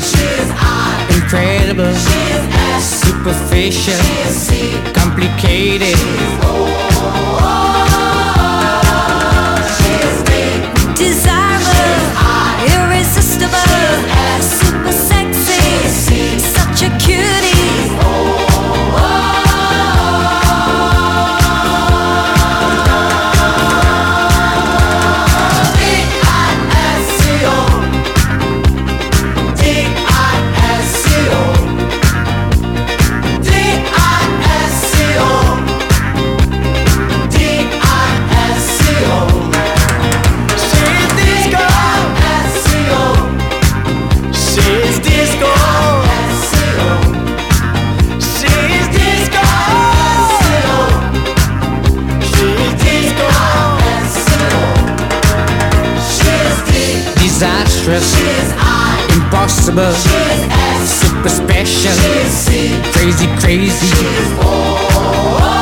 She is odd. Incredible. She is S. Superficial. She is C. Complicated. Disastrous, impossible, super special, crazy, crazy.